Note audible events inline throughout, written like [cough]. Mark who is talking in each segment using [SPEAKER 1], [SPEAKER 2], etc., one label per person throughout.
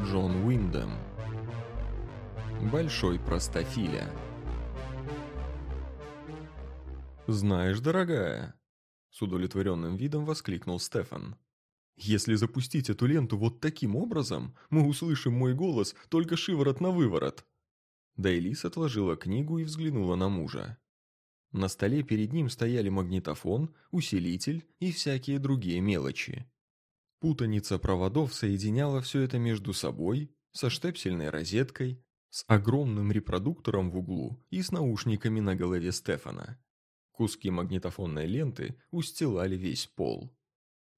[SPEAKER 1] Джон Уиндем. Большой простофиля. «Знаешь, дорогая», — с удовлетворенным видом воскликнул Стефан, «если запустить эту ленту вот таким образом, мы услышим мой голос только шиворот на выворот». Дайлис отложила книгу и взглянула на мужа. На столе перед ним стояли магнитофон, усилитель и всякие другие мелочи. Путаница проводов соединяла все это между собой, со штепсельной розеткой, с огромным репродуктором в углу и с наушниками на голове Стефана. Куски магнитофонной ленты устилали весь пол.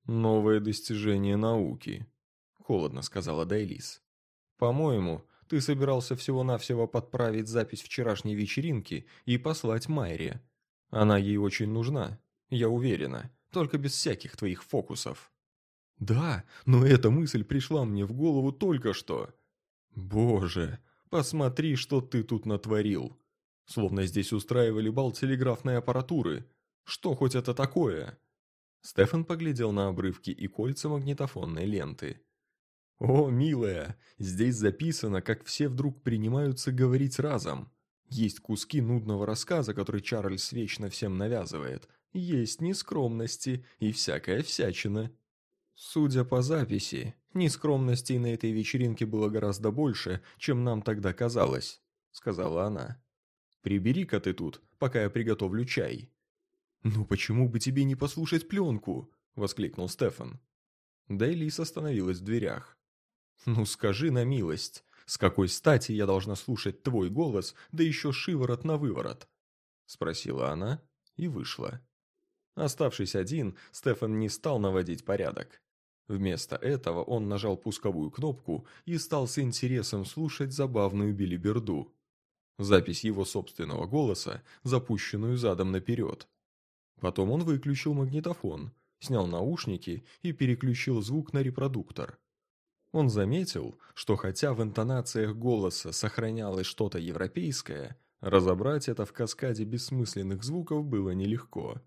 [SPEAKER 1] «Новое достижение науки», — холодно сказала Дайлис. «По-моему, ты собирался всего-навсего подправить запись вчерашней вечеринки и послать Майре. Она ей очень нужна, я уверена, только без всяких твоих фокусов». «Да, но эта мысль пришла мне в голову только что». «Боже, посмотри, что ты тут натворил!» Словно здесь устраивали бал телеграфной аппаратуры. Что хоть это такое? Стефан поглядел на обрывки и кольца магнитофонной ленты. «О, милая, здесь записано, как все вдруг принимаются говорить разом. Есть куски нудного рассказа, который Чарльз вечно всем навязывает. Есть нескромности и всякая всячина. Судя по записи, нескромностей на этой вечеринке было гораздо больше, чем нам тогда казалось», — сказала она. «Прибери-ка ты тут, пока я приготовлю чай». «Ну почему бы тебе не послушать пленку?» — воскликнул Стефан. Дейлис остановилась в дверях. «Ну скажи на милость, с какой стати я должна слушать твой голос, да еще шиворот на выворот?» — спросила она и вышла. Оставшись один, Стефан не стал наводить порядок. Вместо этого он нажал пусковую кнопку и стал с интересом слушать забавную билиберду. Запись его собственного голоса, запущенную задом наперед. Потом он выключил магнитофон, снял наушники и переключил звук на репродуктор. Он заметил, что хотя в интонациях голоса сохранялось что-то европейское, разобрать это в каскаде бессмысленных звуков было нелегко.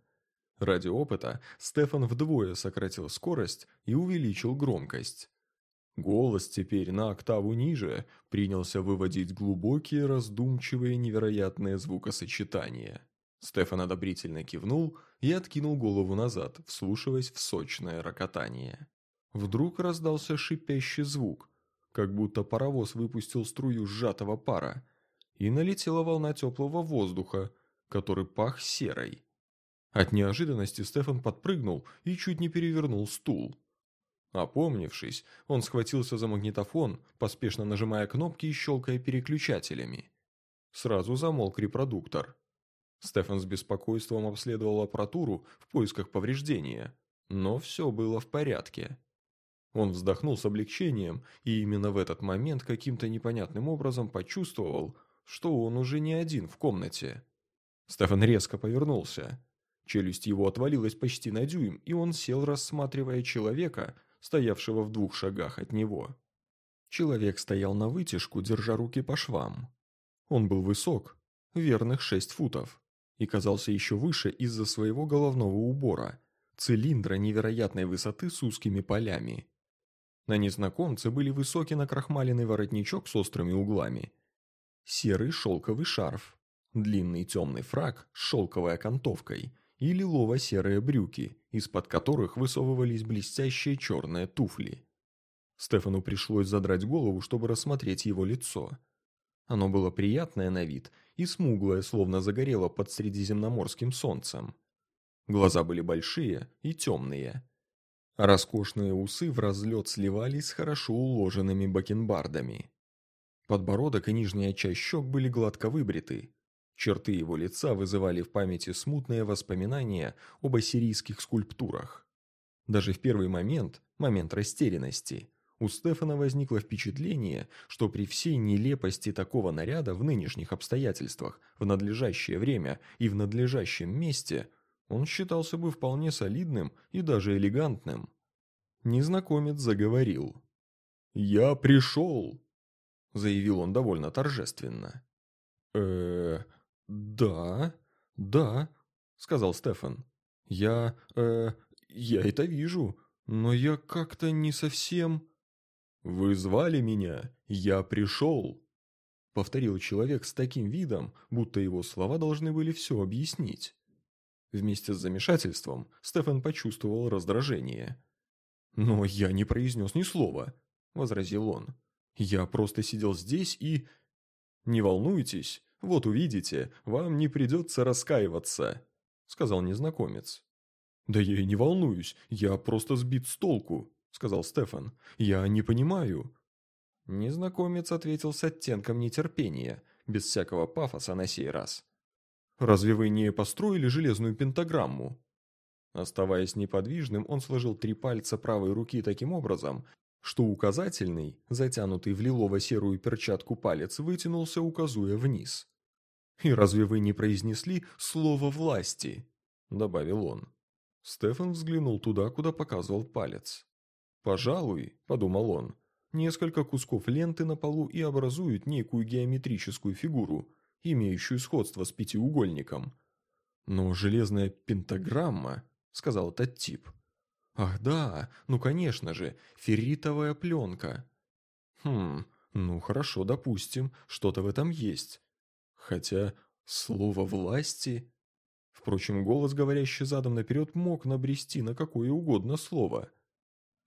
[SPEAKER 1] Ради опыта Стефан вдвое сократил скорость и увеличил громкость. Голос теперь на октаву ниже принялся выводить глубокие, раздумчивые, невероятные звукосочетания. Стефан одобрительно кивнул и откинул голову назад, вслушиваясь в сочное рокотание. Вдруг раздался шипящий звук, как будто паровоз выпустил струю сжатого пара, и налетела волна теплого воздуха, который пах серой. От неожиданности Стефан подпрыгнул и чуть не перевернул стул. Опомнившись, он схватился за магнитофон, поспешно нажимая кнопки и щелкая переключателями. Сразу замолк репродуктор. Стефан с беспокойством обследовал аппаратуру в поисках повреждения, но все было в порядке. Он вздохнул с облегчением, и именно в этот момент каким-то непонятным образом почувствовал, что он уже не один в комнате. Стефан резко повернулся. Челюсть его отвалилась почти на дюйм, и он сел, рассматривая человека, стоявшего в двух шагах от него. Человек стоял на вытяжку, держа руки по швам. Он был высок, верных шесть футов, и казался еще выше из-за своего головного убора, цилиндра невероятной высоты с узкими полями. На незнакомце были высокий накрахмаленный воротничок с острыми углами, серый шелковый шарф, длинный темный фраг с шелковой окантовкой – и лилово-серые брюки, из-под которых высовывались блестящие черные туфли. Стефану пришлось задрать голову, чтобы рассмотреть его лицо. Оно было приятное на вид и смуглое, словно загорело под средиземноморским солнцем. Глаза были большие и темные. Роскошные усы в разлет сливались с хорошо уложенными бакенбардами. Подбородок и нижняя часть щек были гладко выбриты, Черты его лица вызывали в памяти смутные воспоминания об ассирийских скульптурах. Даже в первый момент, момент растерянности, у Стефана возникло впечатление, что при всей нелепости такого наряда в нынешних обстоятельствах, в надлежащее время и в надлежащем месте, он считался бы вполне солидным и даже элегантным. Незнакомец заговорил. «Я пришел!» – заявил он довольно торжественно. э «Да, да», — сказал Стефан. «Я... э... я это вижу, но я как-то не совсем...» «Вы звали меня, я пришел!» Повторил человек с таким видом, будто его слова должны были все объяснить. Вместе с замешательством Стефан почувствовал раздражение. «Но я не произнес ни слова», — возразил он. «Я просто сидел здесь и...» «Не волнуйтесь, вот увидите, вам не придется раскаиваться», — сказал незнакомец. «Да я и не волнуюсь, я просто сбит с толку», — сказал Стефан. «Я не понимаю». Незнакомец ответил с оттенком нетерпения, без всякого пафоса на сей раз. «Разве вы не построили железную пентаграмму?» Оставаясь неподвижным, он сложил три пальца правой руки таким образом, что указательный, затянутый в лилово-серую перчатку палец, вытянулся, указуя вниз. «И разве вы не произнесли слово «власти»?» – добавил он. Стефан взглянул туда, куда показывал палец. «Пожалуй», – подумал он, – «несколько кусков ленты на полу и образуют некую геометрическую фигуру, имеющую сходство с пятиугольником. Но железная пентаграмма, — сказал этот тип. Ах да, ну конечно же, ферритовая пленка. Хм, ну хорошо, допустим, что-то в этом есть. Хотя слово «власти» Впрочем, голос, говорящий задом наперед, мог набрести на какое угодно слово.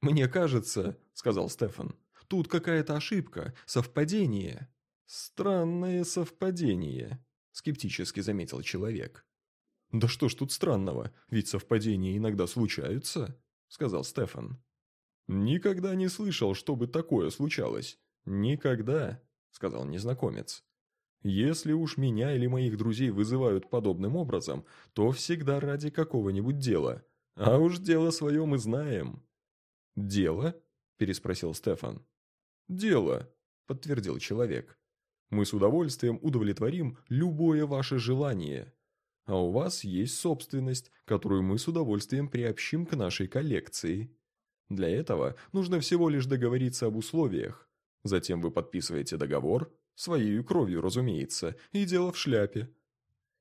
[SPEAKER 1] «Мне кажется», — сказал Стефан, — «тут какая-то ошибка, совпадение». «Странное совпадение», — скептически заметил человек. «Да что ж тут странного, ведь совпадения иногда случаются», — сказал Стефан. «Никогда не слышал, чтобы такое случалось. Никогда», — сказал незнакомец. «Если уж меня или моих друзей вызывают подобным образом, то всегда ради какого-нибудь дела. А уж дело свое мы знаем». «Дело?» – переспросил Стефан. «Дело», – подтвердил человек. Мы с удовольствием удовлетворим любое ваше желание. А у вас есть собственность, которую мы с удовольствием приобщим к нашей коллекции. Для этого нужно всего лишь договориться об условиях. Затем вы подписываете договор, своей кровью, разумеется, и дело в шляпе.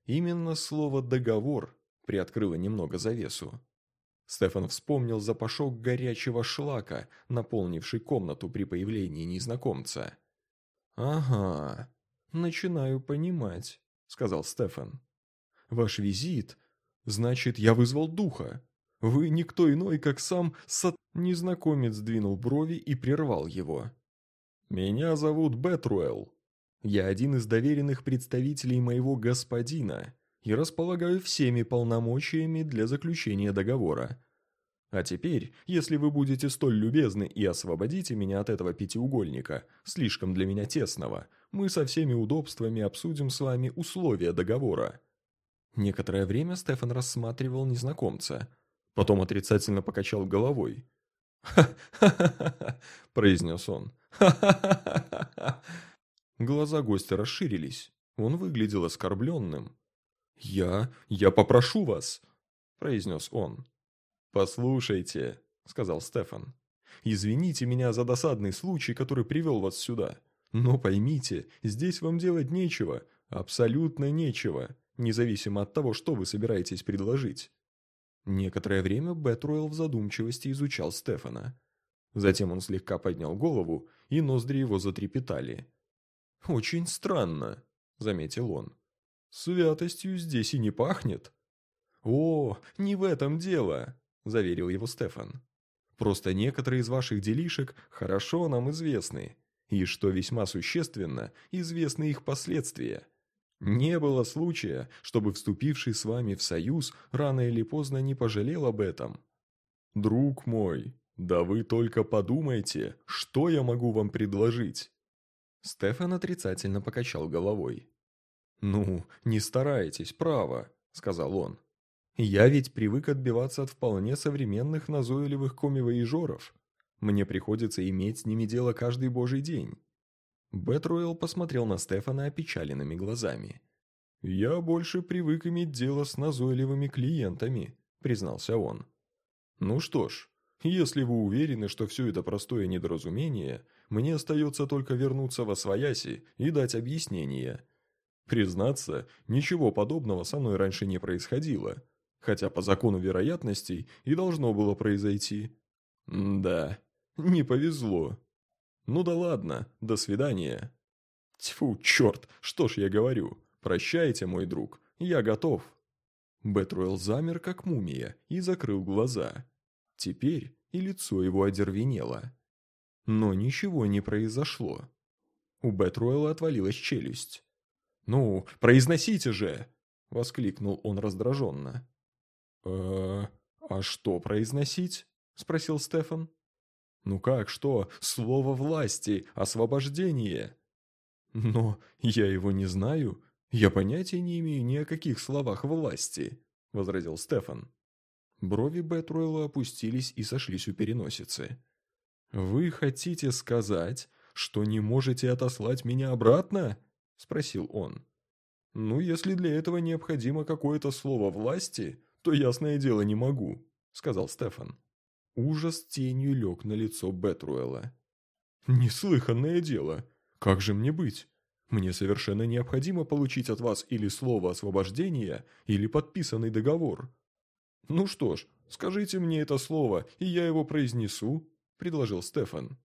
[SPEAKER 1] Именно слово «договор» приоткрыло немного завесу. Стефан вспомнил запашок горячего шлака, наполнивший комнату при появлении незнакомца. «Ага, начинаю понимать», — сказал Стефан. «Ваш визит, значит, я вызвал духа. Вы никто иной, как сам сат...» Незнакомец двинул брови и прервал его. «Меня зовут Бетруэлл. Я один из доверенных представителей моего господина и располагаю всеми полномочиями для заключения договора. А теперь, если вы будете столь любезны и освободите меня от этого пятиугольника, слишком для меня тесного, мы со всеми удобствами обсудим с вами условия договора». Некоторое время Стефан рассматривал незнакомца. Потом отрицательно покачал головой. «Ха-ха-ха-ха!» [laughs] – произнес он. «Ха-ха-ха-ха!» [laughs] Глаза гостя расширились. Он выглядел оскорбленным. «Я... я попрошу вас!» – произнес он. «Послушайте», — сказал Стефан, — «извините меня за досадный случай, который привел вас сюда. Но поймите, здесь вам делать нечего, абсолютно нечего, независимо от того, что вы собираетесь предложить». Некоторое время Бэтруэлл в задумчивости изучал Стефана. Затем он слегка поднял голову, и ноздри его затрепетали. «Очень странно», — заметил он. «Святостью здесь и не пахнет». «О, не в этом дело», – заверил его Стефан. «Просто некоторые из ваших делишек хорошо нам известны, и, что весьма существенно, известны их последствия. Не было случая, чтобы вступивший с вами в союз рано или поздно не пожалел об этом. Друг мой, да вы только подумайте, что я могу вам предложить». Стефан отрицательно покачал головой. «Ну, не старайтесь, право», — сказал он. Я ведь привык отбиваться от вполне современных назойливых комивоежоров. Мне приходится иметь с ними дело каждый божий день». Бэтруэлл посмотрел на Стефана опечаленными глазами. «Я больше привык иметь дело с назойливыми клиентами», — признался он. «Ну что ж, если вы уверены, что все это простое недоразумение, мне остается только вернуться во свояси и дать объяснение. Признаться, ничего подобного со мной раньше не происходило хотя по закону вероятностей и должно было произойти. да, не повезло. Ну да ладно, до свидания. Тьфу, черт, что ж я говорю. Прощайте, мой друг, я готов. Бэтруэлл замер, как мумия, и закрыл глаза. Теперь и лицо его одервенело. Но ничего не произошло. У Бэтруэлла отвалилась челюсть. «Ну, произносите же!» — воскликнул он раздраженно. э а что произносить?» — спросил Стефан. «Ну как, что? Слово власти, освобождение!» «Но я его не знаю. Я понятия не имею ни о каких словах власти», — возразил Стефан. Брови Бэтруэлла опустились и сошлись у переносицы. «Вы хотите сказать, что не можете отослать меня обратно?» – спросил он. «Ну, если для этого необходимо какое-то слово власти, то ясное дело не могу», – сказал Стефан. Ужас тенью лег на лицо Бетруэлла. «Неслыханное дело! Как же мне быть? Мне совершенно необходимо получить от вас или слово освобождения, или подписанный договор». «Ну что ж, скажите мне это слово, и я его произнесу», – предложил Стефан.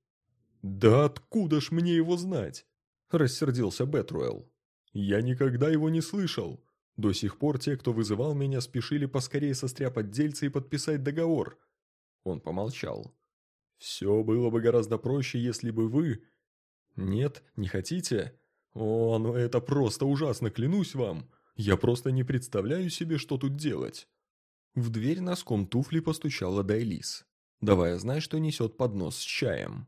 [SPEAKER 1] «Да откуда ж мне его знать?» – рассердился Бетруэлл. «Я никогда его не слышал. До сих пор те, кто вызывал меня, спешили поскорее состряпать дельцы и подписать договор». Он помолчал. «Все было бы гораздо проще, если бы вы...» «Нет, не хотите?» «О, ну это просто ужасно, клянусь вам! Я просто не представляю себе, что тут делать!» В дверь носком туфли постучала Дайлис, давая знать, что несет поднос с чаем.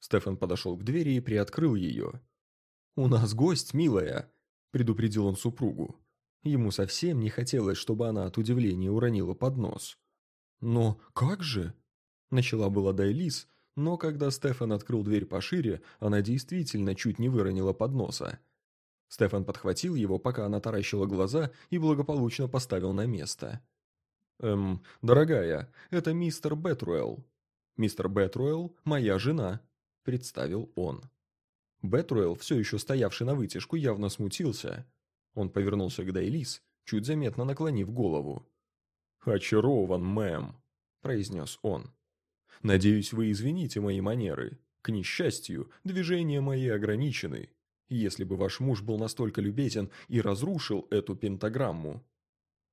[SPEAKER 1] Стефан подошел к двери и приоткрыл ее. «У нас гость, милая», – предупредил он супругу. Ему совсем не хотелось, чтобы она от удивления уронила поднос. «Но как же?» – начала была Дайлис, но когда Стефан открыл дверь пошире, она действительно чуть не выронила подноса. Стефан подхватил его, пока она таращила глаза, и благополучно поставил на место. «Эм, дорогая, это мистер Бетруэлл. Мистер Бетруэлл – моя жена», представил он. Бетруэлл, все еще стоявший на вытяжку, явно смутился. Он повернулся к Дайлис, чуть заметно наклонив голову. «Очарован, мэм», – произнес он. «Надеюсь, вы извините мои манеры. К несчастью, движения мои ограничены. Если бы ваш муж был настолько любезен и разрушил эту пентаграмму».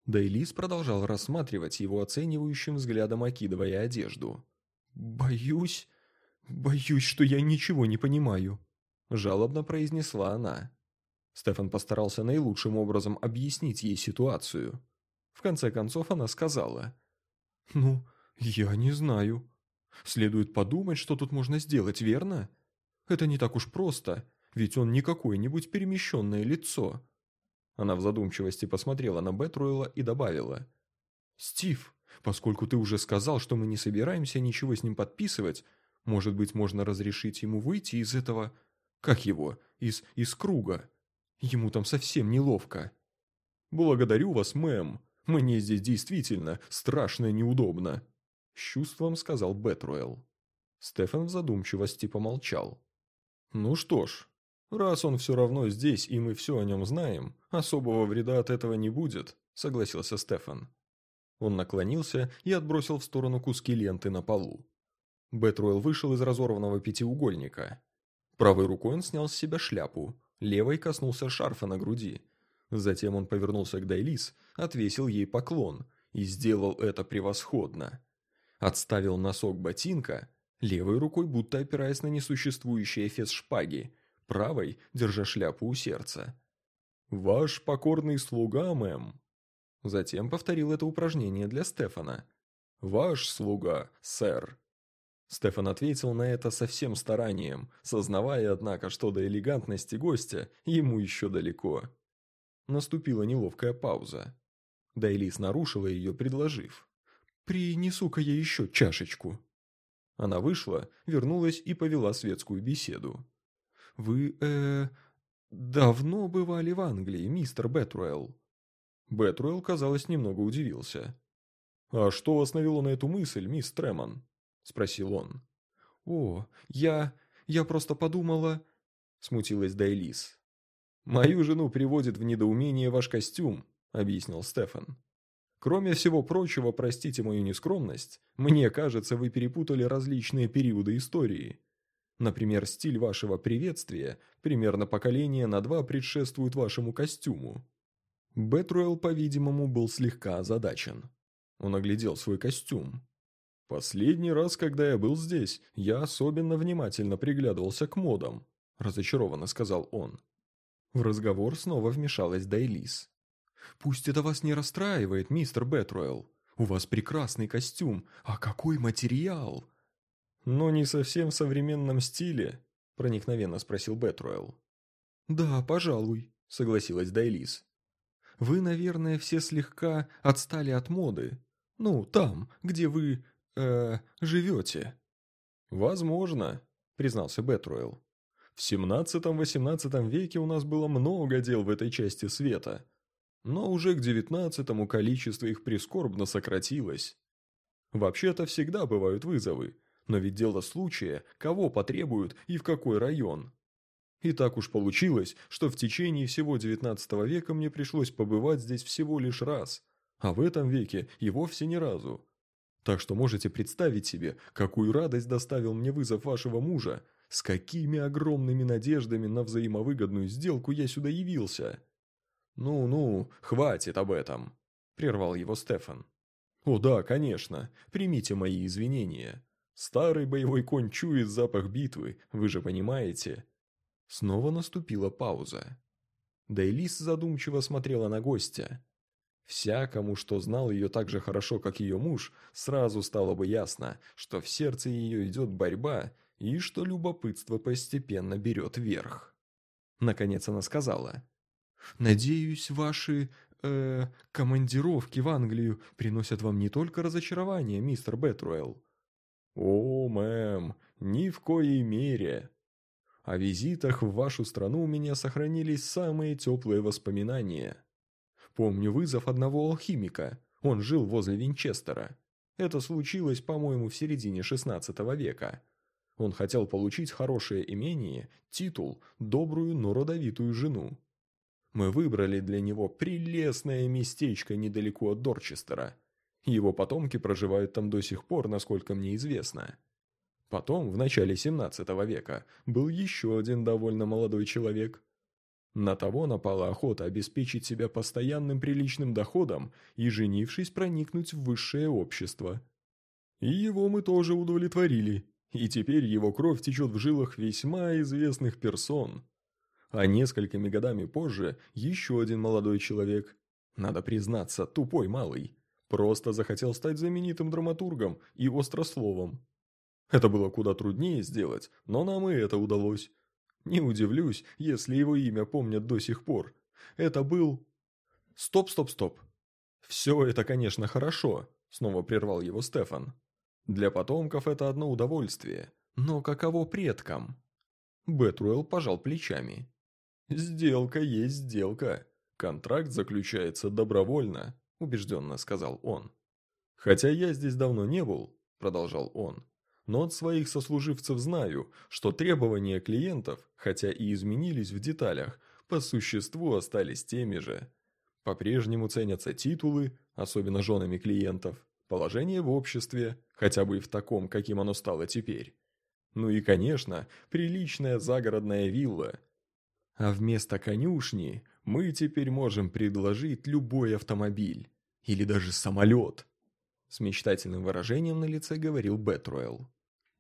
[SPEAKER 1] Дайлис продолжал рассматривать его оценивающим взглядом, окидывая одежду. «Боюсь», «Боюсь, что я ничего не понимаю», – жалобно произнесла она. Стефан постарался наилучшим образом объяснить ей ситуацию. В конце концов она сказала. «Ну, я не знаю. Следует подумать, что тут можно сделать, верно? Это не так уж просто, ведь он не какое-нибудь перемещенное лицо». Она в задумчивости посмотрела на Бетруэла и добавила. «Стив, поскольку ты уже сказал, что мы не собираемся ничего с ним подписывать, может быть, можно разрешить ему выйти из этого... Как его? Из... из круга. Ему там совсем неловко. «Благодарю вас, мэм. Мне здесь действительно страшно неудобно», — с чувством сказал Бетруэлл. Стефан в задумчивости помолчал. «Ну что ж, раз он все равно здесь, и мы все о нем знаем, особого вреда от этого не будет», — согласился Стефан. Он наклонился и отбросил в сторону куски ленты на полу. Бэтруэлл вышел из разорванного пятиугольника. Правой рукой он снял с себя шляпу, левой коснулся шарфа на груди. Затем он повернулся к Дайлис, отвесил ей поклон и сделал это превосходно. Отставил носок ботинка, левой рукой будто опираясь на несуществующий эфес шпаги, правой держа шляпу у сердца. «Ваш покорный слуга, мэм!» Затем повторил это упражнение для Стефана. «Ваш слуга, сэр!» Стефан ответил на это со всем старанием, сознавая, однако, что до элегантности гостя ему еще далеко. Наступила неловкая пауза. Дайлис нарушила ее, предложив. «Принесу-ка я еще чашечку». Она вышла, вернулась и повела светскую беседу. «Вы, э давно бывали в Англии, мистер Бетруэлл?» Бетруэлл, казалось, немного удивился. «А что вас навело на эту мысль, мисс Тремон?» – спросил он. «О, я... я просто подумала...» – смутилась Дайлис. «Мою жену приводит в недоумение ваш костюм», – объяснил Стефан. «Кроме всего прочего, простите мою нескромность, мне кажется, вы перепутали различные периоды истории. Например, стиль вашего приветствия примерно поколение на два предшествует вашему костюму. Бетруэлл, по-видимому, был слегка озадачен. Он оглядел свой костюм. «Последний раз, когда я был здесь, я особенно внимательно приглядывался к модам», – разочарованно сказал он. В разговор снова вмешалась Дайлис. «Пусть это вас не расстраивает, мистер Бетруэлл. У вас прекрасный костюм, а какой материал!» «Но не совсем в современном стиле», – проникновенно спросил Бетруэлл. «Да, пожалуй», – согласилась Дайлис. «Вы, наверное, все слегка отстали от моды. Ну, там, где вы э, живете». «Возможно», — признался Бетруэлл. «В семнадцатом-восемнадцатом веке у нас было много дел в этой части света, но уже к девятнадцатому количество их прискорбно сократилось. Вообще-то всегда бывают вызовы, но ведь дело случая, кого потребуют и в какой район. И так уж получилось, что в течение всего девятнадцатого века мне пришлось побывать здесь всего лишь раз, а в этом веке и вовсе ни разу. Так что можете представить себе, какую радость доставил мне вызов вашего мужа, с какими огромными надеждами на взаимовыгодную сделку я сюда явился. «Ну-ну, хватит об этом», – прервал его Стефан. «О да, конечно, примите мои извинения. Старый боевой конь чует запах битвы, вы же понимаете». Снова наступила пауза. Дейлис задумчиво смотрела на гостя. Всякому, что знал ее так же хорошо, как ее муж, сразу стало бы ясно, что в сердце ее идет борьба и что любопытство постепенно берет верх. Наконец она сказала. «Надеюсь, ваши... Э, командировки в Англию приносят вам не только разочарование, мистер Бетруэлл». «О, мэм, ни в коей мере», о визитах в вашу страну у меня сохранились самые теплые воспоминания. Помню вызов одного алхимика. Он жил возле Винчестера. Это случилось, по-моему, в середине XVI века. Он хотел получить хорошее имение, титул, добрую, но родовитую жену. Мы выбрали для него прелестное местечко недалеко от Дорчестера. Его потомки проживают там до сих пор, насколько мне известно. Потом, в начале 17 века, был еще один довольно молодой человек, на того напала охота обеспечить себя постоянным приличным доходом и, женившись, проникнуть в высшее общество. И его мы тоже удовлетворили, и теперь его кровь течет в жилах весьма известных персон. А несколькими годами позже еще один молодой человек, надо признаться, тупой малый, просто захотел стать знаменитым драматургом и острословом. Это было куда труднее сделать, но нам и это удалось. Не удивлюсь, если его имя помнят до сих пор. Это был... Стоп, стоп, стоп. Все это, конечно, хорошо, снова прервал его Стефан. Для потомков это одно удовольствие. Но каково предкам? Бетруэлл пожал плечами. «Сделка есть сделка. Контракт заключается добровольно», – убежденно сказал он. «Хотя я здесь давно не был», – продолжал он, но от своих сослуживцев знаю, что требования клиентов, хотя и изменились в деталях, по существу остались теми же. По-прежнему ценятся титулы, особенно женами клиентов, положение в обществе, хотя бы и в таком, каким оно стало теперь. Ну и, конечно, приличная загородная вилла. А вместо конюшни мы теперь можем предложить любой автомобиль. Или даже самолет. С мечтательным выражением на лице говорил Бетруэлл.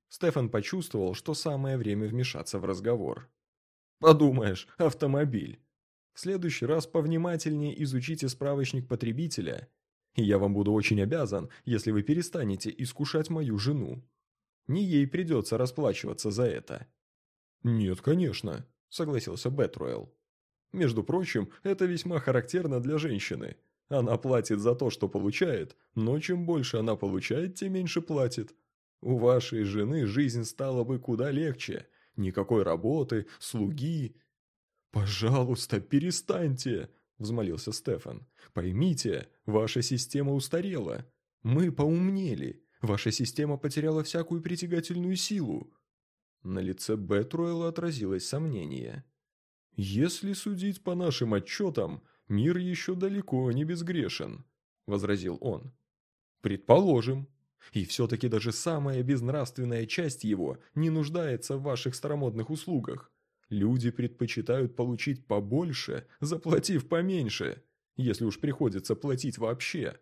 [SPEAKER 1] Стефан почувствовал, что самое время вмешаться в разговор. «Подумаешь, автомобиль. В следующий раз повнимательнее изучите справочник потребителя, я вам буду очень обязан, если вы перестанете искушать мою жену. Не ей придется расплачиваться за это». «Нет, конечно», — согласился Бетруэлл. «Между прочим, это весьма характерно для женщины. Она платит за то, что получает, но чем больше она получает, тем меньше платит. У вашей жены жизнь стала бы куда легче. Никакой работы, слуги. «Пожалуйста, перестаньте!» – взмолился Стефан. «Поймите, ваша система устарела. Мы поумнели. Ваша система потеряла всякую притягательную силу». На лице Бетруэлла отразилось сомнение. «Если судить по нашим отчетам, мир еще далеко не безгрешен», – возразил он. «Предположим», И все-таки даже самая безнравственная часть его не нуждается в ваших старомодных услугах. Люди предпочитают получить побольше, заплатив поменьше, если уж приходится платить вообще.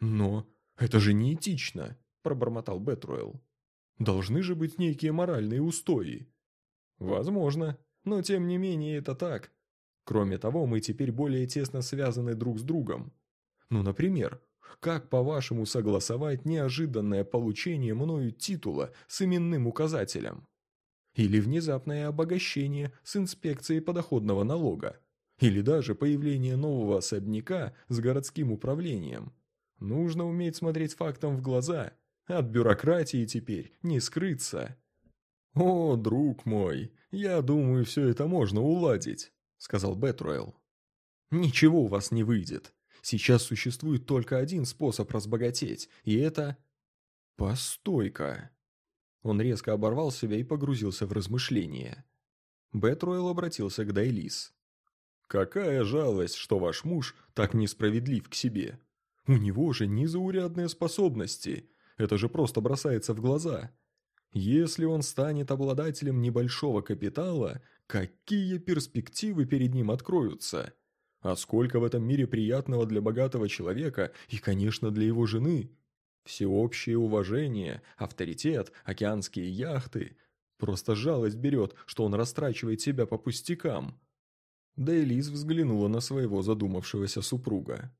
[SPEAKER 1] Но это же неэтично, пробормотал Бетруэлл. Должны же быть некие моральные устои. Возможно, но тем не менее это так. Кроме того, мы теперь более тесно связаны друг с другом. Ну, например, как, по-вашему, согласовать неожиданное получение мною титула с именным указателем? Или внезапное обогащение с инспекцией подоходного налога? Или даже появление нового особняка с городским управлением? Нужно уметь смотреть фактам в глаза. От бюрократии теперь не скрыться. «О, друг мой, я думаю, все это можно уладить», — сказал Бетруэлл. «Ничего у вас не выйдет. Сейчас существует только один способ разбогатеть, и это... Постой-ка. Он резко оборвал себя и погрузился в размышления. Бетруэлл обратился к Дайлис. «Какая жалость, что ваш муж так несправедлив к себе. У него же незаурядные способности. Это же просто бросается в глаза. Если он станет обладателем небольшого капитала, какие перспективы перед ним откроются?» А сколько в этом мире приятного для богатого человека и, конечно, для его жены. Всеобщее уважение, авторитет, океанские яхты. Просто жалость берет, что он растрачивает себя по пустякам. Да Элиз взглянула на своего задумавшегося супруга.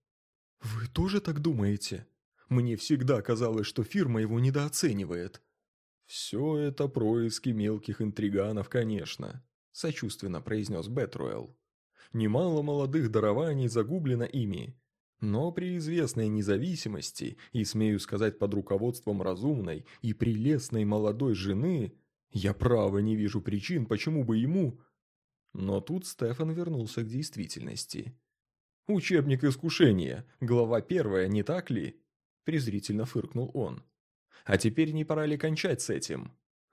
[SPEAKER 1] «Вы тоже так думаете? Мне всегда казалось, что фирма его недооценивает». «Все это происки мелких интриганов, конечно», – сочувственно произнес Бетруэлл немало молодых дарований загублено ими. Но при известной независимости, и смею сказать под руководством разумной и прелестной молодой жены, я право не вижу причин, почему бы ему... Но тут Стефан вернулся к действительности. «Учебник искушения, глава первая, не так ли?» презрительно фыркнул он. «А теперь не пора ли кончать с этим?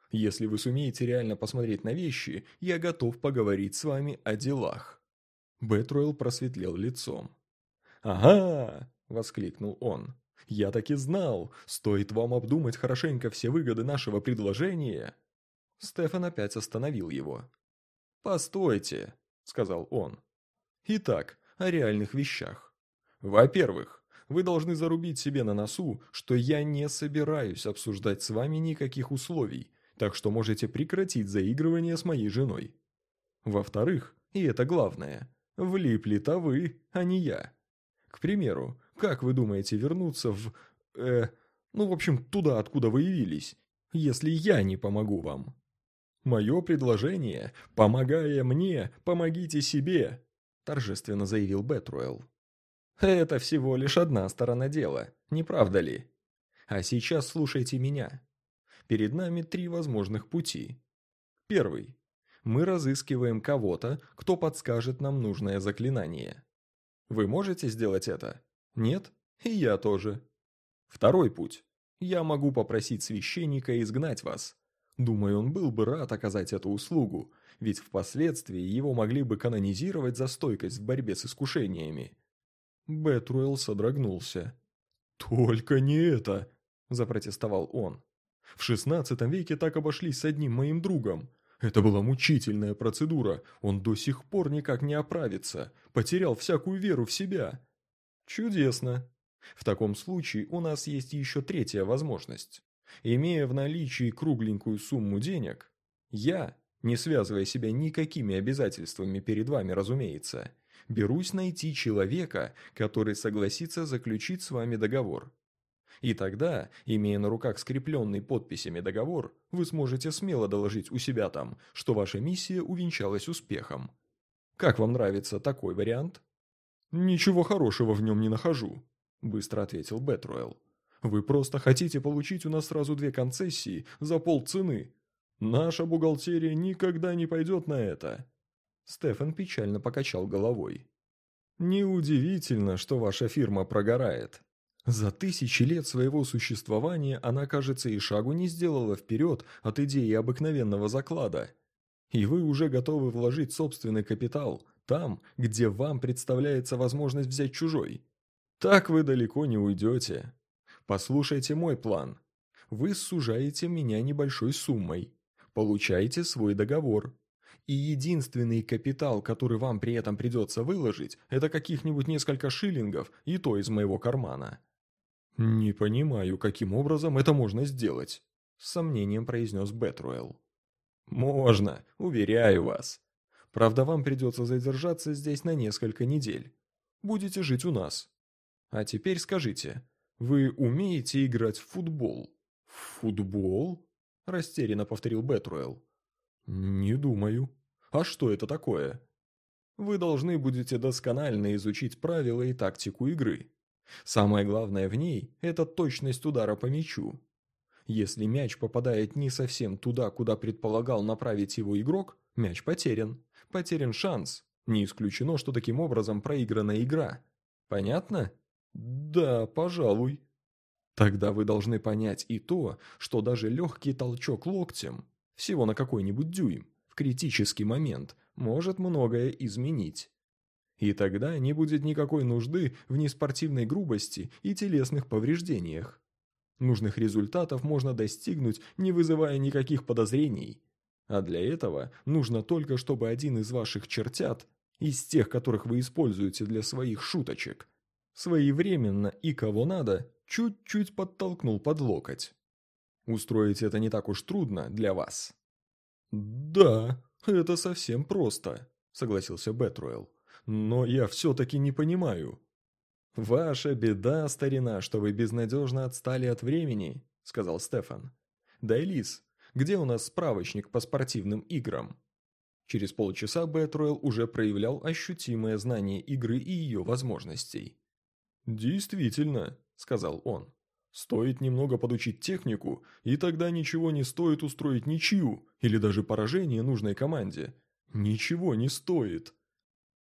[SPEAKER 1] Если вы сумеете реально посмотреть на вещи, я готов поговорить с вами о делах». Бэтруэлл просветлел лицом. «Ага!» – воскликнул он. «Я так и знал! Стоит вам обдумать хорошенько все выгоды нашего предложения!» Стефан опять остановил его. «Постойте!» – сказал он. «Итак, о реальных вещах. Во-первых, вы должны зарубить себе на носу, что я не собираюсь обсуждать с вами никаких условий, так что можете прекратить заигрывание с моей женой. Во-вторых, и это главное, Влипли-то вы, а не я. К примеру, как вы думаете вернуться в... Э, ну, в общем, туда, откуда вы явились, если я не помогу вам? Мое предложение, помогая мне, помогите себе, торжественно заявил Бетруэлл. Это всего лишь одна сторона дела, не правда ли? А сейчас слушайте меня. Перед нами три возможных пути. Первый мы разыскиваем кого-то, кто подскажет нам нужное заклинание. Вы можете сделать это? Нет? И я тоже. Второй путь. Я могу попросить священника изгнать вас. Думаю, он был бы рад оказать эту услугу, ведь впоследствии его могли бы канонизировать за стойкость в борьбе с искушениями. Бетруэлл содрогнулся. «Только не это!» – запротестовал он. «В шестнадцатом веке так обошлись с одним моим другом. Это была мучительная процедура, он до сих пор никак не оправится, потерял всякую веру в себя. Чудесно. В таком случае у нас есть еще третья возможность. Имея в наличии кругленькую сумму денег, я, не связывая себя никакими обязательствами перед вами, разумеется, берусь найти человека, который согласится заключить с вами договор. И тогда, имея на руках скрепленный подписями договор, вы сможете смело доложить у себя там, что ваша миссия увенчалась успехом. Как вам нравится такой вариант? «Ничего хорошего в нем не нахожу», – быстро ответил Бетруэлл. «Вы просто хотите получить у нас сразу две концессии за полцены. Наша бухгалтерия никогда не пойдет на это». Стефан печально покачал головой. «Неудивительно, что ваша фирма прогорает. За тысячи лет своего существования она, кажется, и шагу не сделала вперед от идеи обыкновенного заклада. И вы уже готовы вложить собственный капитал там, где вам представляется возможность взять чужой. Так вы далеко не уйдете. Послушайте мой план. Вы сужаете меня небольшой суммой. Получаете свой договор. И единственный капитал, который вам при этом придется выложить, это каких-нибудь несколько шиллингов, и то из моего кармана. «Не понимаю, каким образом это можно сделать», — с сомнением произнес Бетруэлл. «Можно, уверяю вас. Правда, вам придется задержаться здесь на несколько недель. Будете жить у нас. А теперь скажите, вы умеете играть в футбол?» «Футбол?» – растерянно повторил Бетруэлл. «Не думаю. А что это такое?» «Вы должны будете досконально изучить правила и тактику игры. Самое главное в ней – это точность удара по мячу. Если мяч попадает не совсем туда, куда предполагал направить его игрок, мяч потерян. Потерян шанс. Не исключено, что таким образом проиграна игра. Понятно? Да, пожалуй. Тогда вы должны понять и то, что даже легкий толчок локтем, всего на какой-нибудь дюйм, в критический момент, может многое изменить. И тогда не будет никакой нужды в неспортивной грубости и телесных повреждениях. Нужных результатов можно достигнуть, не вызывая никаких подозрений. А для этого нужно только, чтобы один из ваших чертят, из тех, которых вы используете для своих шуточек, своевременно и кого надо, чуть-чуть подтолкнул под локоть. Устроить это не так уж трудно для вас. «Да, это совсем просто», — согласился Бетруэлл но я все-таки не понимаю». «Ваша беда, старина, что вы безнадежно отстали от времени», — сказал Стефан. «Дайлис, где у нас справочник по спортивным играм?» Через полчаса Бэтруэлл уже проявлял ощутимое знание игры и ее возможностей. «Действительно», — сказал он. «Стоит немного подучить технику, и тогда ничего не стоит устроить ничью или даже поражение нужной команде. Ничего не стоит».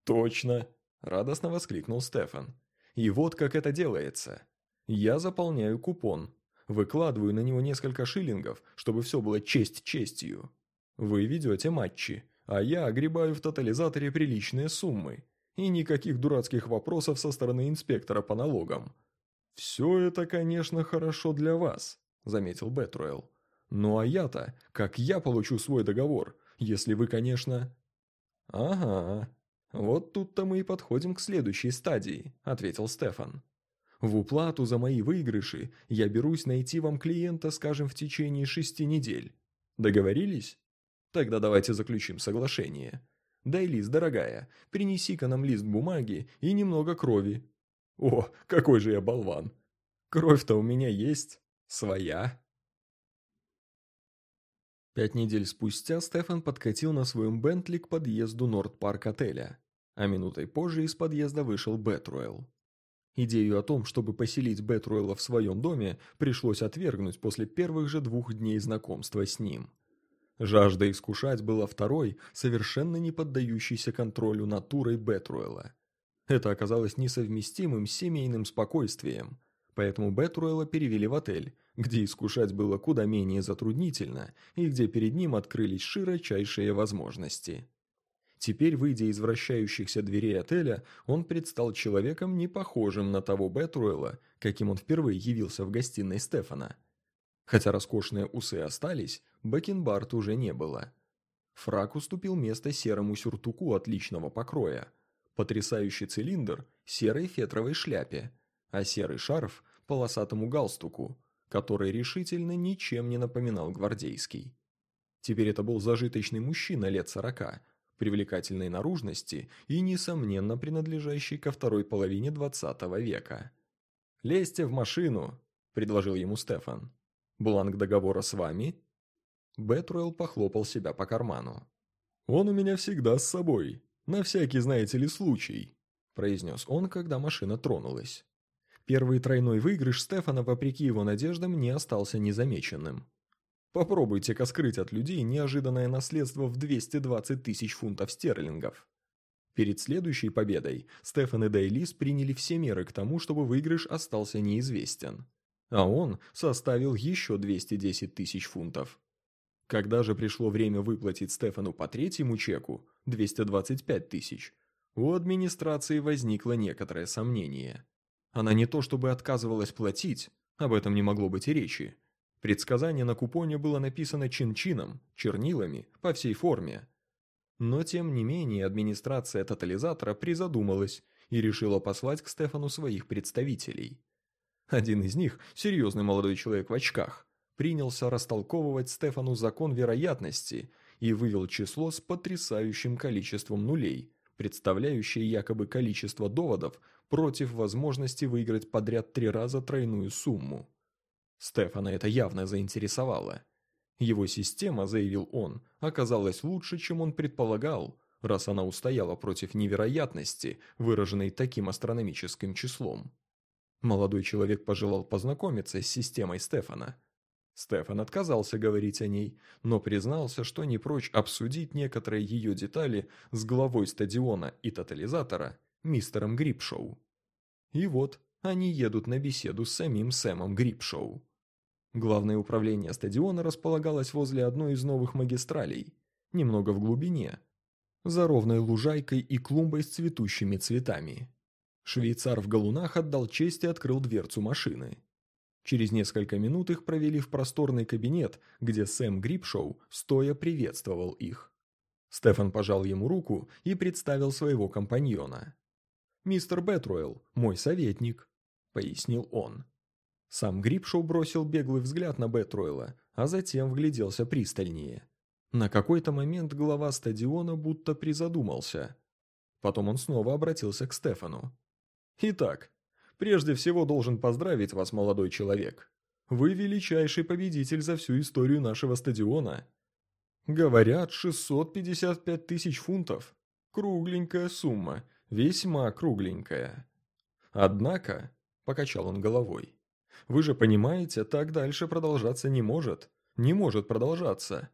[SPEAKER 1] «Точно!» – радостно воскликнул Стефан. «И вот как это делается. Я заполняю купон, выкладываю на него несколько шиллингов, чтобы все было честь честью. Вы ведете матчи, а я огребаю в тотализаторе приличные суммы. И никаких дурацких вопросов со стороны инспектора по налогам. «Все это, конечно, хорошо для вас», – заметил Бетруэлл. «Ну а я-то, как я получу свой договор, если вы, конечно...» «Ага, «Вот тут-то мы и подходим к следующей стадии», – ответил Стефан. «В уплату за мои выигрыши я берусь найти вам клиента, скажем, в течение шести недель. Договорились? Тогда давайте заключим соглашение. Дай лист, дорогая, принеси-ка нам лист бумаги и немного крови». «О, какой же я болван! Кровь-то у меня есть, своя». Пять недель спустя Стефан подкатил на своем Бентли к подъезду Норд-Парк-отеля а минутой позже из подъезда вышел Бетруэлл. Идею о том, чтобы поселить Бетруэлла в своем доме, пришлось отвергнуть после первых же двух дней знакомства с ним. Жажда искушать была второй, совершенно не поддающейся контролю натурой Бетруэлла. Это оказалось несовместимым с семейным спокойствием, поэтому Бетруэлла перевели в отель, где искушать было куда менее затруднительно и где перед ним открылись широчайшие возможности. Теперь, выйдя из вращающихся дверей отеля, он предстал человеком, не похожим на того Бетруэла, каким он впервые явился в гостиной Стефана. Хотя роскошные усы остались, бакенбард уже не было. Фрак уступил место серому сюртуку отличного покроя, потрясающий цилиндр – серой фетровой шляпе, а серый шарф – полосатому галстуку, который решительно ничем не напоминал гвардейский. Теперь это был зажиточный мужчина лет сорока – привлекательной наружности и, несомненно, принадлежащей ко второй половине двадцатого века. «Лезьте в машину», – предложил ему Стефан. «Бланк договора с вами?» Бетруэлл похлопал себя по карману. «Он у меня всегда с собой, на всякий, знаете ли, случай», – произнес он, когда машина тронулась. Первый тройной выигрыш Стефана, вопреки его надеждам, не остался незамеченным. Попробуйте-ка скрыть от людей неожиданное наследство в 220 тысяч фунтов стерлингов. Перед следующей победой Стефан и Дейлис приняли все меры к тому, чтобы выигрыш остался неизвестен. А он составил еще 210 тысяч фунтов. Когда же пришло время выплатить Стефану по третьему чеку, 225 тысяч, у администрации возникло некоторое сомнение. Она не то чтобы отказывалась платить, Об этом не могло быть и речи. Предсказание на купоне было написано чин-чином, чернилами, по всей форме. Но тем не менее администрация тотализатора призадумалась и решила послать к Стефану своих представителей. Один из них, серьезный молодой человек в очках, принялся растолковывать Стефану закон вероятности и вывел число с потрясающим количеством нулей, представляющее якобы количество доводов против возможности выиграть подряд три раза тройную сумму. Стефана это явно заинтересовало. Его система, заявил он, оказалась лучше, чем он предполагал, раз она устояла против невероятности, выраженной таким астрономическим числом. Молодой человек пожелал познакомиться с системой Стефана. Стефан отказался говорить о ней, но признался, что не прочь обсудить некоторые ее детали с главой стадиона и тотализатора, мистером Грипшоу. И вот они едут на беседу с самим Сэмом Грипшоу. Главное управление стадиона располагалось возле одной из новых магистралей, немного в глубине, за ровной лужайкой и клумбой с цветущими цветами. Швейцар в галунах отдал честь и открыл дверцу машины. Через несколько минут их провели в просторный кабинет, где Сэм Грипшоу стоя приветствовал их. Стефан пожал ему руку и представил своего компаньона. «Мистер Бетруэлл, мой советник», — пояснил он. Сам Грипшоу бросил беглый взгляд на Бетруэлла, а затем вгляделся пристальнее. На какой-то момент глава стадиона будто призадумался. Потом он снова обратился к Стефану. «Итак, прежде всего должен поздравить вас, молодой человек. Вы величайший победитель за всю историю нашего стадиона. Говорят, 655 тысяч фунтов. Кругленькая сумма, весьма кругленькая. Однако, — покачал он головой, вы же понимаете, так дальше продолжаться не может. Не может продолжаться.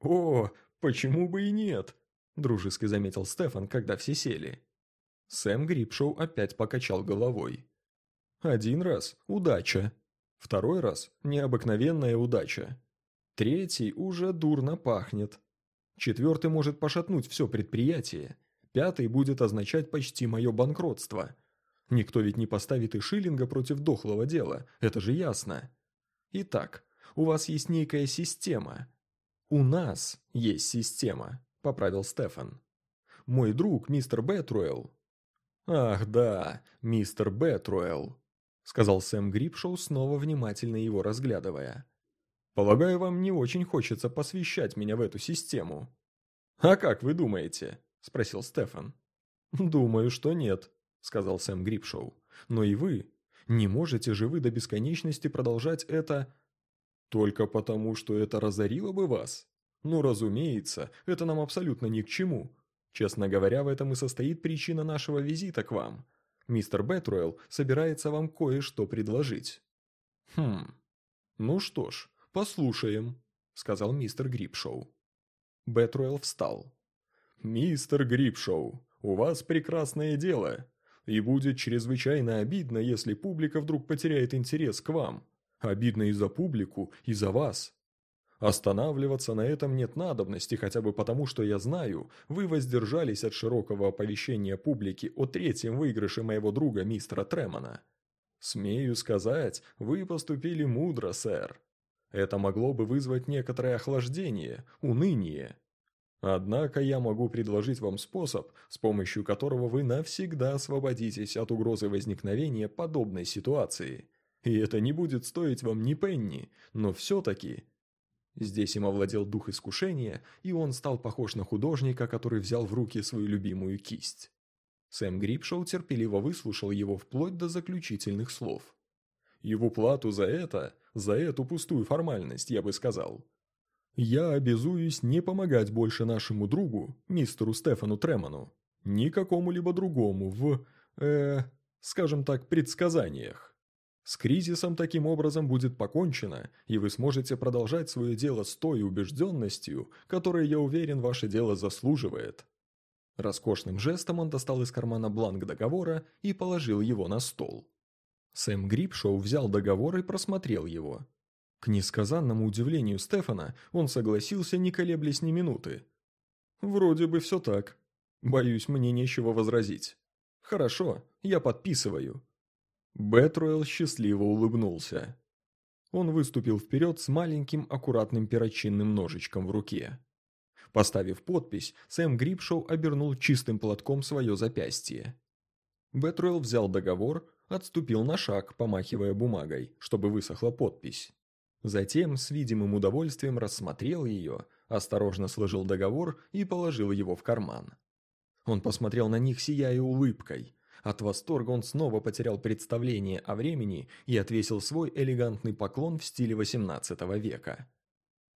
[SPEAKER 1] О, почему бы и нет? Дружески заметил Стефан, когда все сели. Сэм Грипшоу опять покачал головой. Один раз – удача. Второй раз – необыкновенная удача. Третий уже дурно пахнет. Четвертый может пошатнуть все предприятие. Пятый будет означать почти мое банкротство – Никто ведь не поставит и шиллинга против дохлого дела, это же ясно. Итак, у вас есть некая система. У нас есть система, поправил Стефан. Мой друг, мистер Бетруэлл. Ах да, мистер Бетруэлл, сказал Сэм Грипшоу, снова внимательно его разглядывая. Полагаю, вам не очень хочется посвящать меня в эту систему. А как вы думаете? спросил Стефан. Думаю, что нет, – сказал Сэм Грипшоу. «Но и вы. Не можете же вы до бесконечности продолжать это...» «Только потому, что это разорило бы вас? Ну, разумеется, это нам абсолютно ни к чему. Честно говоря, в этом и состоит причина нашего визита к вам. Мистер Бетруэлл собирается вам кое-что предложить». «Хм... Ну что ж, послушаем», – сказал мистер Грипшоу. Бетруэлл встал. «Мистер Грипшоу, у вас прекрасное дело. И будет чрезвычайно обидно, если публика вдруг потеряет интерес к вам. Обидно и за публику, и за вас. Останавливаться на этом нет надобности, хотя бы потому, что я знаю, вы воздержались от широкого оповещения публики о третьем выигрыше моего друга мистера Тремона. Смею сказать, вы поступили мудро, сэр. Это могло бы вызвать некоторое охлаждение, уныние. Однако я могу предложить вам способ, с помощью которого вы навсегда освободитесь от угрозы возникновения подобной ситуации. И это не будет стоить вам ни пенни, но все-таки... Здесь им овладел дух искушения, и он стал похож на художника, который взял в руки свою любимую кисть. Сэм Грипшоу терпеливо выслушал его вплоть до заключительных слов. Его плату за это, за эту пустую формальность, я бы сказал, я обязуюсь не помогать больше нашему другу, мистеру Стефану Треману, ни какому-либо другому в, э, скажем так, предсказаниях. С кризисом таким образом будет покончено, и вы сможете продолжать свое дело с той убежденностью, которой, я уверен, ваше дело заслуживает». Роскошным жестом он достал из кармана бланк договора и положил его на стол. Сэм Грипшоу взял договор и просмотрел его. К несказанному удивлению Стефана он согласился, не колеблясь ни минуты. «Вроде бы все так. Боюсь, мне нечего возразить. Хорошо, я подписываю». Бэтруэлл счастливо улыбнулся. Он выступил вперед с маленьким аккуратным перочинным ножичком в руке. Поставив подпись, Сэм Грипшоу обернул чистым платком свое запястье. Бэтруэлл взял договор, отступил на шаг, помахивая бумагой, чтобы высохла подпись. Затем с видимым удовольствием рассмотрел ее, осторожно сложил договор и положил его в карман. Он посмотрел на них, сияя улыбкой. От восторга он снова потерял представление о времени и отвесил свой элегантный поклон в стиле XVIII века.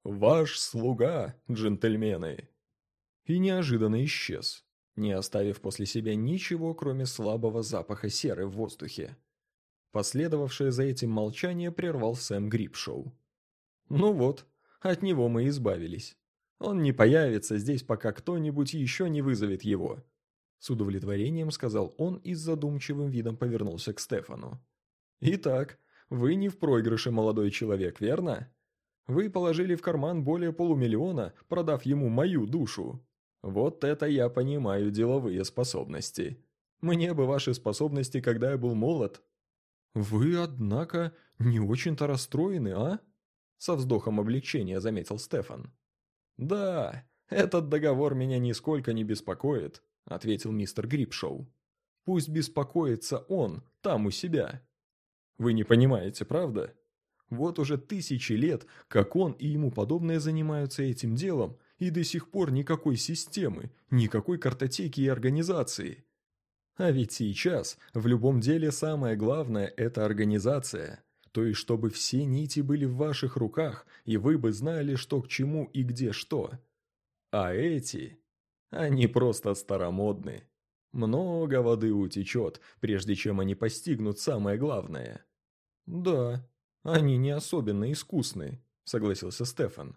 [SPEAKER 1] «Ваш слуга, джентльмены!» И неожиданно исчез, не оставив после себя ничего, кроме слабого запаха серы в воздухе. Последовавшее за этим молчание прервал Сэм Грипшоу. «Ну вот, от него мы избавились. Он не появится здесь, пока кто-нибудь еще не вызовет его». С удовлетворением сказал он и с задумчивым видом повернулся к Стефану. «Итак, вы не в проигрыше, молодой человек, верно?» Вы положили в карман более полумиллиона, продав ему мою душу. Вот это я понимаю деловые способности. Мне бы ваши способности, когда я был молод. Вы, однако, не очень-то расстроены, а? Со вздохом облегчения заметил Стефан. Да, этот договор меня нисколько не беспокоит, ответил мистер Грипшоу. Пусть беспокоится он, там у себя. Вы не понимаете, правда? Вот уже тысячи лет, как он и ему подобные занимаются этим делом, и до сих пор никакой системы, никакой картотеки и организации. А ведь сейчас в любом деле самое главное – это организация. То есть, чтобы все нити были в ваших руках, и вы бы знали, что к чему и где что. А эти, они просто старомодны. Много воды утечет, прежде чем они постигнут самое главное. Да, «Они не особенно искусны», — согласился Стефан.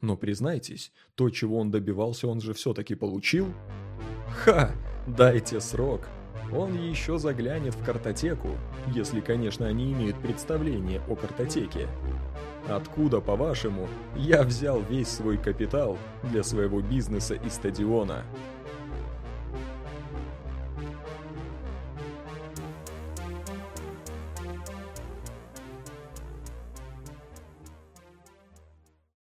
[SPEAKER 1] «Но признайтесь, то, чего он добивался, он же все-таки получил?» «Ха! Дайте срок! Он еще заглянет в картотеку, если, конечно, они имеют представление о картотеке. Откуда, по-вашему, я взял весь свой капитал для своего бизнеса и стадиона?»